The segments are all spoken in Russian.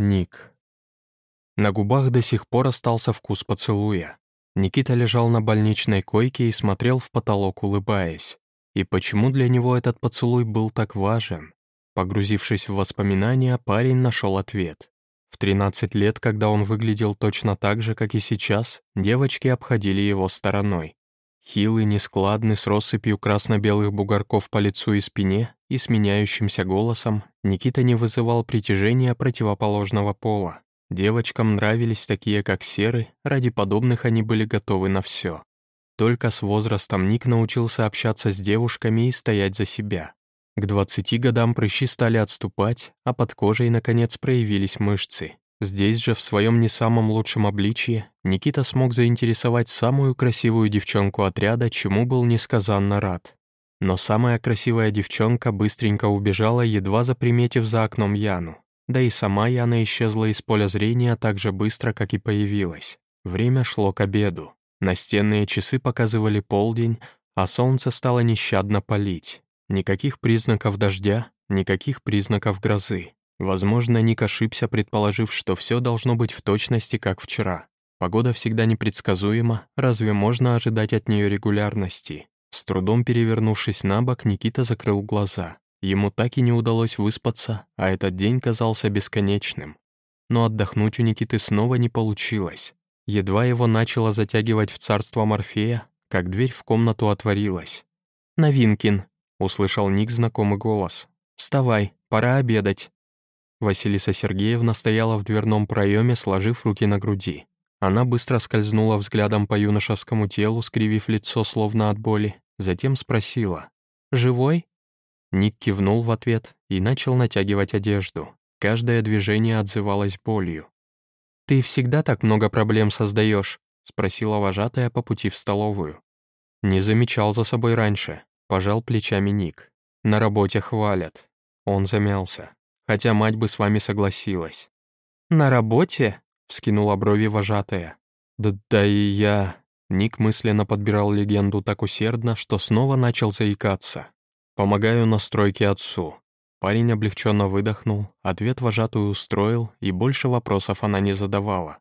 Ник. На губах до сих пор остался вкус поцелуя. Никита лежал на больничной койке и смотрел в потолок, улыбаясь. И почему для него этот поцелуй был так важен? Погрузившись в воспоминания, парень нашел ответ. В 13 лет, когда он выглядел точно так же, как и сейчас, девочки обходили его стороной. Хилый, нескладный, с россыпью красно-белых бугорков по лицу и спине и с меняющимся голосом, Никита не вызывал притяжения противоположного пола. Девочкам нравились такие, как Серы, ради подобных они были готовы на все. Только с возрастом Ник научился общаться с девушками и стоять за себя. К 20 годам прыщи стали отступать, а под кожей, наконец, проявились мышцы. Здесь же, в своем не самом лучшем обличье, Никита смог заинтересовать самую красивую девчонку отряда, чему был несказанно рад. Но самая красивая девчонка быстренько убежала, едва заприметив за окном Яну. Да и сама Яна исчезла из поля зрения так же быстро, как и появилась. Время шло к обеду. Настенные часы показывали полдень, а солнце стало нещадно палить. Никаких признаков дождя, никаких признаков грозы. Возможно, Ник ошибся, предположив, что все должно быть в точности, как вчера. Погода всегда непредсказуема, разве можно ожидать от нее регулярности? С трудом перевернувшись на бок, Никита закрыл глаза. Ему так и не удалось выспаться, а этот день казался бесконечным. Но отдохнуть у Никиты снова не получилось. Едва его начало затягивать в царство Морфея, как дверь в комнату отворилась. «Новинкин», — услышал Ник знакомый голос. «Вставай, пора обедать». Василиса Сергеевна стояла в дверном проеме, сложив руки на груди. Она быстро скользнула взглядом по юношескому телу, скривив лицо словно от боли, затем спросила «Живой?» Ник кивнул в ответ и начал натягивать одежду. Каждое движение отзывалось болью. «Ты всегда так много проблем создаешь?» — спросила вожатая по пути в столовую. «Не замечал за собой раньше», — пожал плечами Ник. «На работе хвалят». Он замялся. «Хотя мать бы с вами согласилась». «На работе?» — вскинула брови вожатая. «Да, да и я...» Ник мысленно подбирал легенду так усердно, что снова начал заикаться. Помогаю на стройке отцу». Парень облегченно выдохнул, ответ вожатую устроил, и больше вопросов она не задавала.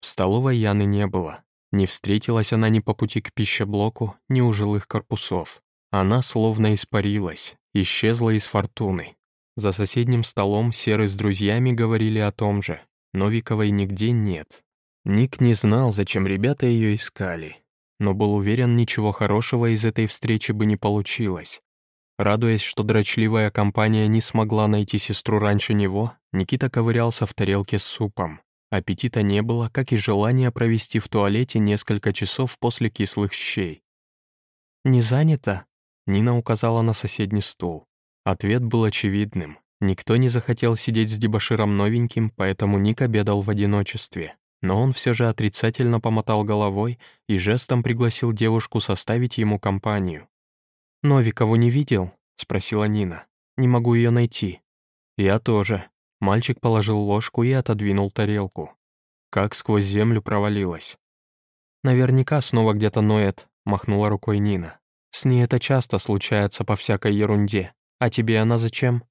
В столовой Яны не было. Не встретилась она ни по пути к пищеблоку, ни у жилых корпусов. Она словно испарилась, исчезла из фортуны. За соседним столом Серый с друзьями говорили о том же. Новиковой нигде нет. Ник не знал, зачем ребята ее искали. Но был уверен, ничего хорошего из этой встречи бы не получилось. Радуясь, что дрочливая компания не смогла найти сестру раньше него, Никита ковырялся в тарелке с супом. Аппетита не было, как и желание провести в туалете несколько часов после кислых щей. «Не занято?» — Нина указала на соседний стул. Ответ был очевидным. Никто не захотел сидеть с дебоширом новеньким, поэтому Ник обедал в одиночестве. Но он все же отрицательно помотал головой и жестом пригласил девушку составить ему компанию. «Новикову не видел?» — спросила Нина. «Не могу ее найти». «Я тоже». Мальчик положил ложку и отодвинул тарелку. Как сквозь землю провалилась. «Наверняка снова где-то ноет», — махнула рукой Нина. «С ней это часто случается по всякой ерунде. А тебе она зачем?»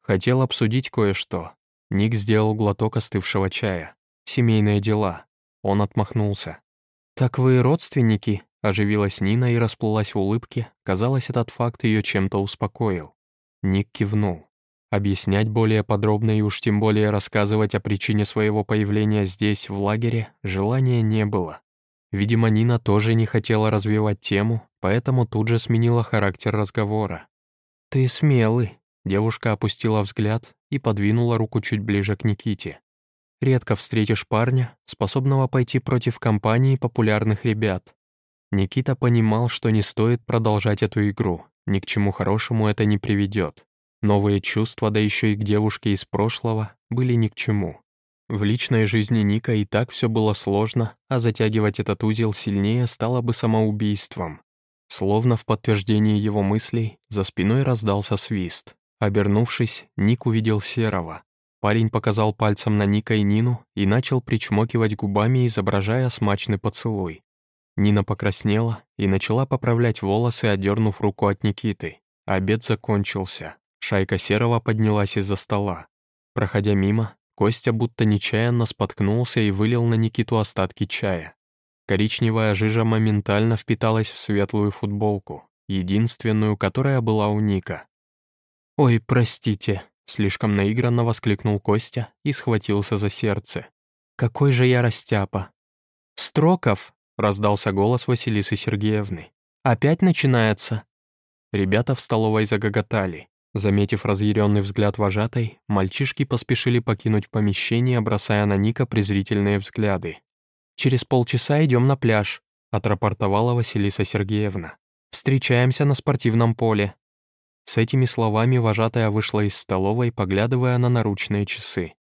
Хотел обсудить кое-что. Ник сделал глоток остывшего чая. «Семейные дела». Он отмахнулся. «Так вы родственники?» Оживилась Нина и расплылась в улыбке. Казалось, этот факт ее чем-то успокоил. Ник кивнул. Объяснять более подробно и уж тем более рассказывать о причине своего появления здесь, в лагере, желания не было. Видимо, Нина тоже не хотела развивать тему, поэтому тут же сменила характер разговора. «Ты смелый», — девушка опустила взгляд и подвинула руку чуть ближе к Никите. «Редко встретишь парня, способного пойти против компании популярных ребят. Никита понимал, что не стоит продолжать эту игру, ни к чему хорошему это не приведет. Новые чувства, да еще и к девушке из прошлого, были ни к чему. В личной жизни Ника и так все было сложно, а затягивать этот узел сильнее стало бы самоубийством. Словно в подтверждении его мыслей, за спиной раздался свист. Обернувшись, Ник увидел Серого. Парень показал пальцем на Ника и Нину и начал причмокивать губами, изображая смачный поцелуй. Нина покраснела и начала поправлять волосы, отдернув руку от Никиты. Обед закончился. Шайка Серого поднялась из-за стола. Проходя мимо, Костя будто нечаянно споткнулся и вылил на Никиту остатки чая. Коричневая жижа моментально впиталась в светлую футболку, единственную, которая была у Ника. «Ой, простите», — слишком наигранно воскликнул Костя и схватился за сердце. «Какой же я растяпа!» «Строков!» — раздался голос Василисы Сергеевны. «Опять начинается?» Ребята в столовой загоготали. Заметив разъяренный взгляд вожатой, мальчишки поспешили покинуть помещение, бросая на Ника презрительные взгляды. «Через полчаса идем на пляж», — отрапортовала Василиса Сергеевна. «Встречаемся на спортивном поле». С этими словами вожатая вышла из столовой, поглядывая на наручные часы.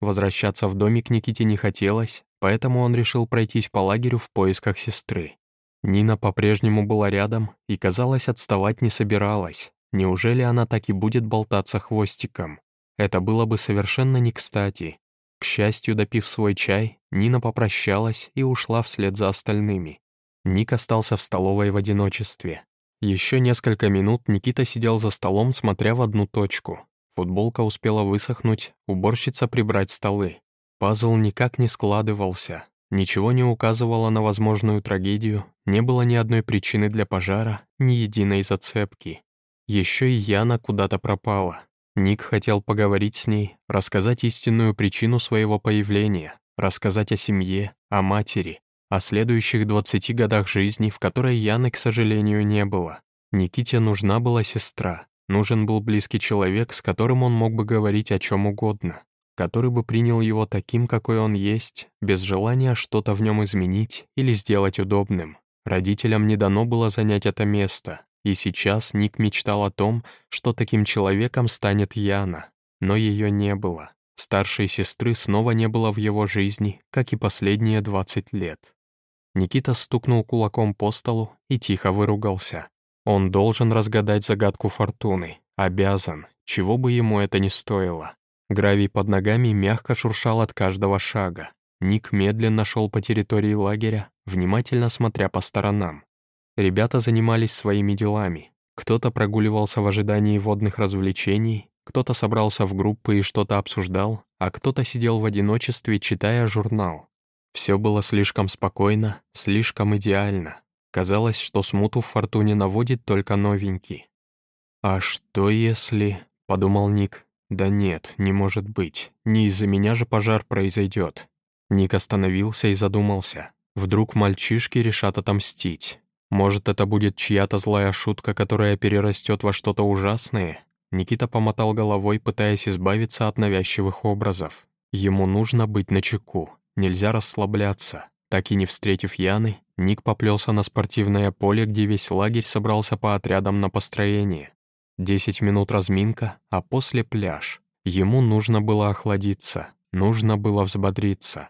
Возвращаться в домик Никите не хотелось, поэтому он решил пройтись по лагерю в поисках сестры. Нина по-прежнему была рядом и, казалось, отставать не собиралась. Неужели она так и будет болтаться хвостиком? Это было бы совершенно не кстати. К счастью, допив свой чай, Нина попрощалась и ушла вслед за остальными. Ник остался в столовой в одиночестве. Еще несколько минут Никита сидел за столом, смотря в одну точку. Футболка успела высохнуть, уборщица прибрать столы. Пазл никак не складывался, ничего не указывало на возможную трагедию, не было ни одной причины для пожара, ни единой зацепки. Еще и Яна куда-то пропала. Ник хотел поговорить с ней, рассказать истинную причину своего появления, рассказать о семье, о матери, о следующих 20 годах жизни, в которой Яны, к сожалению, не было. Никите нужна была сестра, нужен был близкий человек, с которым он мог бы говорить о чем угодно, который бы принял его таким, какой он есть, без желания что-то в нем изменить или сделать удобным. Родителям не дано было занять это место, и сейчас Ник мечтал о том, что таким человеком станет Яна. Но ее не было. Старшей сестры снова не было в его жизни, как и последние 20 лет. Никита стукнул кулаком по столу и тихо выругался. Он должен разгадать загадку фортуны. Обязан, чего бы ему это ни стоило. Гравий под ногами мягко шуршал от каждого шага. Ник медленно шел по территории лагеря, внимательно смотря по сторонам. Ребята занимались своими делами. Кто-то прогуливался в ожидании водных развлечений, кто-то собрался в группы и что-то обсуждал, а кто-то сидел в одиночестве, читая журнал. Все было слишком спокойно, слишком идеально. Казалось, что смуту в фортуне наводит только новенький. «А что если...» — подумал Ник. «Да нет, не может быть. Не из-за меня же пожар произойдет». Ник остановился и задумался. Вдруг мальчишки решат отомстить. Может, это будет чья-то злая шутка, которая перерастет во что-то ужасное? Никита помотал головой, пытаясь избавиться от навязчивых образов. Ему нужно быть начеку, нельзя расслабляться. Так и не встретив Яны, Ник поплелся на спортивное поле, где весь лагерь собрался по отрядам на построение. Десять минут разминка, а после пляж. Ему нужно было охладиться, нужно было взбодриться.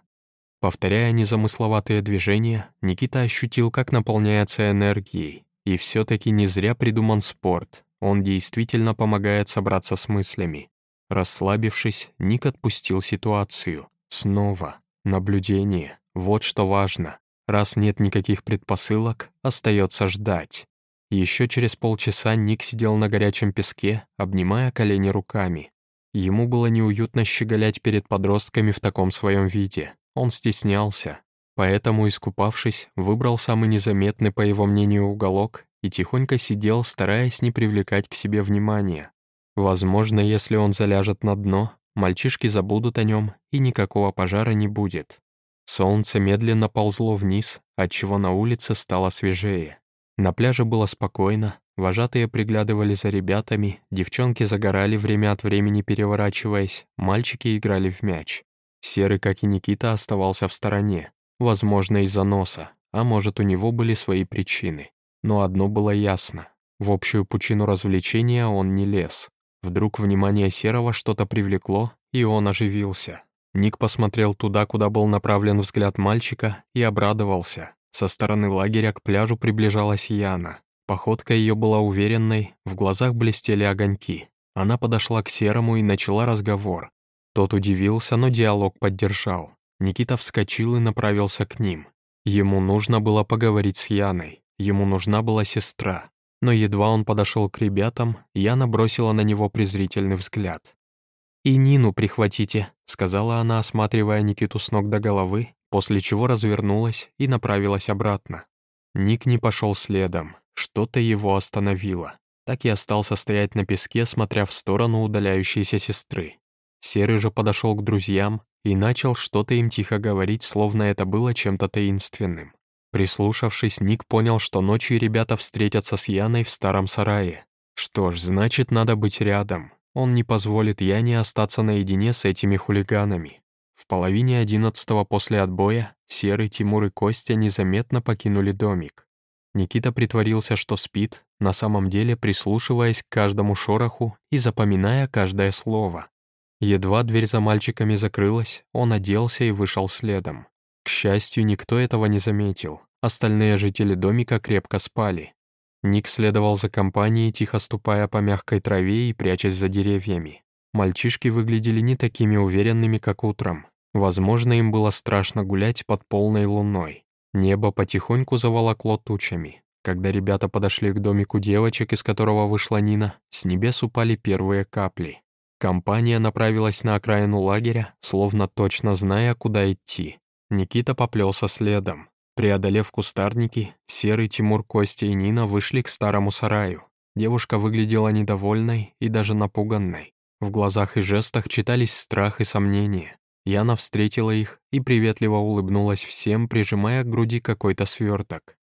Повторяя незамысловатые движения, Никита ощутил, как наполняется энергией. И все-таки не зря придуман спорт. Он действительно помогает собраться с мыслями. Расслабившись, Ник отпустил ситуацию. Снова. Наблюдение. Вот что важно. Раз нет никаких предпосылок, остается ждать. Еще через полчаса Ник сидел на горячем песке, обнимая колени руками. Ему было неуютно щеголять перед подростками в таком своем виде. Он стеснялся, поэтому, искупавшись, выбрал самый незаметный, по его мнению, уголок и тихонько сидел, стараясь не привлекать к себе внимания. Возможно, если он заляжет на дно, мальчишки забудут о нем, и никакого пожара не будет. Солнце медленно ползло вниз, отчего на улице стало свежее. На пляже было спокойно, вожатые приглядывали за ребятами, девчонки загорали время от времени переворачиваясь, мальчики играли в мяч. Серый, как и Никита, оставался в стороне, возможно, из-за носа, а может, у него были свои причины. Но одно было ясно. В общую пучину развлечения он не лез. Вдруг внимание Серого что-то привлекло, и он оживился. Ник посмотрел туда, куда был направлен взгляд мальчика, и обрадовался. Со стороны лагеря к пляжу приближалась Яна. Походка ее была уверенной, в глазах блестели огоньки. Она подошла к Серому и начала разговор, тот удивился, но диалог поддержал. Никита вскочил и направился к ним. Ему нужно было поговорить с Яной. Ему нужна была сестра. Но едва он подошел к ребятам, Яна бросила на него презрительный взгляд. «И Нину прихватите», — сказала она, осматривая Никиту с ног до головы, после чего развернулась и направилась обратно. Ник не пошел следом, что-то его остановило. Так и остался стоять на песке, смотря в сторону удаляющейся сестры. Серый же подошел к друзьям и начал что-то им тихо говорить, словно это было чем-то таинственным. Прислушавшись, Ник понял, что ночью ребята встретятся с Яной в старом сарае. Что ж, значит, надо быть рядом. Он не позволит Яне остаться наедине с этими хулиганами. В половине одиннадцатого после отбоя Серый, Тимур и Костя незаметно покинули домик. Никита притворился, что спит, на самом деле прислушиваясь к каждому шороху и запоминая каждое слово. Едва дверь за мальчиками закрылась, он оделся и вышел следом. К счастью, никто этого не заметил. Остальные жители домика крепко спали. Ник следовал за компанией, тихо ступая по мягкой траве и прячась за деревьями. Мальчишки выглядели не такими уверенными, как утром. Возможно, им было страшно гулять под полной луной. Небо потихоньку заволокло тучами. Когда ребята подошли к домику девочек, из которого вышла Нина, с небес упали первые капли. Компания направилась на окраину лагеря, словно точно зная, куда идти. Никита поплелся следом. Преодолев кустарники, Серый, Тимур, Костя и Нина вышли к старому сараю. Девушка выглядела недовольной и даже напуганной. В глазах и жестах читались страх и сомнения. Яна встретила их и приветливо улыбнулась всем, прижимая к груди какой-то сверток.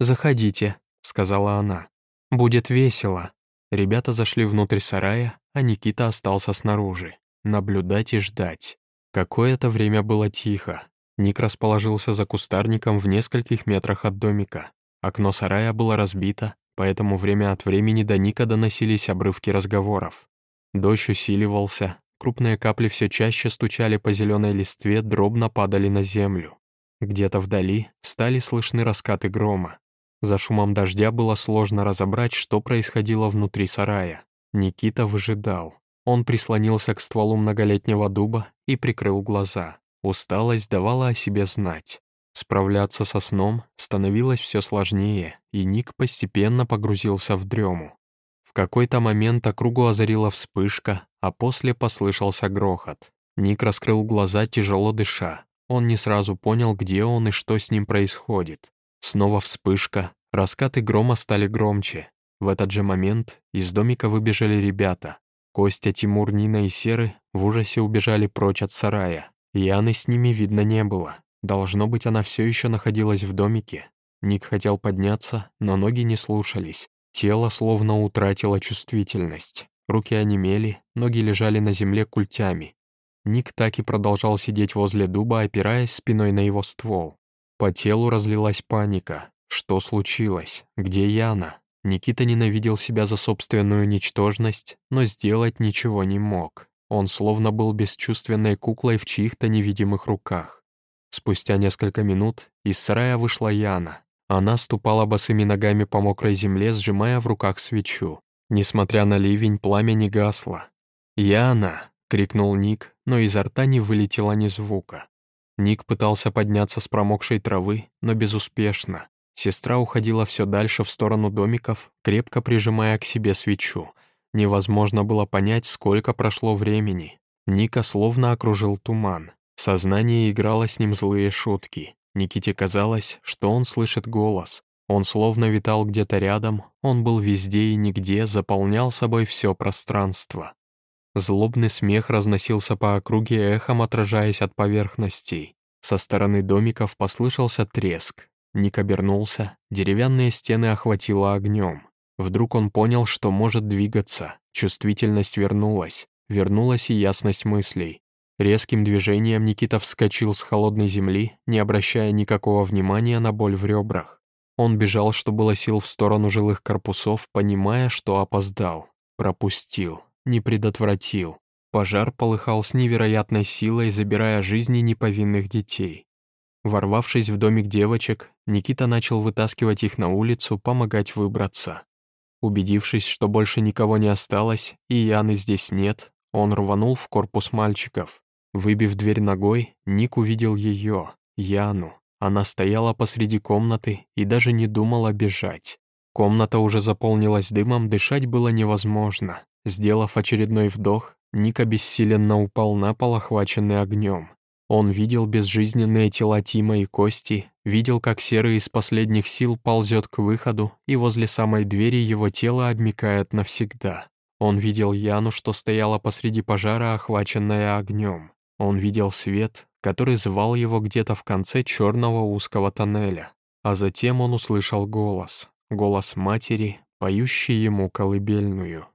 «Заходите», — сказала она. «Будет весело». Ребята зашли внутрь сарая, а Никита остался снаружи. Наблюдать и ждать. Какое-то время было тихо. Ник расположился за кустарником в нескольких метрах от домика. Окно сарая было разбито, поэтому время от времени до Ника доносились обрывки разговоров. Дождь усиливался, Крупные капли все чаще стучали по зеленой листве, дробно падали на землю. Где-то вдали стали слышны раскаты грома. За шумом дождя было сложно разобрать, что происходило внутри сарая. Никита выжидал. Он прислонился к стволу многолетнего дуба и прикрыл глаза. Усталость давала о себе знать. Справляться со сном становилось все сложнее, и Ник постепенно погрузился в дрему. В какой-то момент округу озарила вспышка, а после послышался грохот. Ник раскрыл глаза, тяжело дыша. Он не сразу понял, где он и что с ним происходит. Снова вспышка, раскаты грома стали громче. В этот же момент из домика выбежали ребята. Костя, Тимур, Нина и Серы в ужасе убежали прочь от сарая. Яны с ними видно не было. Должно быть, она все еще находилась в домике. Ник хотел подняться, но ноги не слушались. Тело словно утратило чувствительность. Руки онемели, ноги лежали на земле культями. Ник так и продолжал сидеть возле дуба, опираясь спиной на его ствол. По телу разлилась паника. Что случилось? Где Яна? Никита ненавидел себя за собственную ничтожность, но сделать ничего не мог. Он словно был бесчувственной куклой в чьих-то невидимых руках. Спустя несколько минут из сарая вышла Яна. Она ступала босыми ногами по мокрой земле, сжимая в руках свечу. Несмотря на ливень, пламя не гасло. «Яна!» — крикнул Ник, но изо рта не вылетело ни звука. Ник пытался подняться с промокшей травы, но безуспешно. Сестра уходила все дальше в сторону домиков, крепко прижимая к себе свечу. Невозможно было понять, сколько прошло времени. Ника словно окружил туман. Сознание играло с ним злые шутки. Никите казалось, что он слышит голос. Он словно витал где-то рядом, он был везде и нигде, заполнял собой все пространство. Злобный смех разносился по округе эхом, отражаясь от поверхностей. Со стороны домиков послышался треск. Ник обернулся, деревянные стены охватило огнем. Вдруг он понял, что может двигаться. Чувствительность вернулась. Вернулась и ясность мыслей. Резким движением Никита вскочил с холодной земли, не обращая никакого внимания на боль в ребрах. Он бежал, что было сил в сторону жилых корпусов, понимая, что опоздал, пропустил, не предотвратил. Пожар полыхал с невероятной силой, забирая жизни неповинных детей. Ворвавшись в домик девочек, Никита начал вытаскивать их на улицу, помогать выбраться. Убедившись, что больше никого не осталось и Яны здесь нет, он рванул в корпус мальчиков. Выбив дверь ногой, Ник увидел ее, Яну. Она стояла посреди комнаты и даже не думала бежать. Комната уже заполнилась дымом, дышать было невозможно. Сделав очередной вдох, Ник обессиленно упал на пол, охваченный огнем. Он видел безжизненные тела Тима и Кости, видел, как Серый из последних сил ползет к выходу, и возле самой двери его тело обмикает навсегда. Он видел Яну, что стояла посреди пожара, охваченная огнем. Он видел свет, который звал его где-то в конце черного узкого тоннеля. А затем он услышал голос, голос матери, поющий ему колыбельную.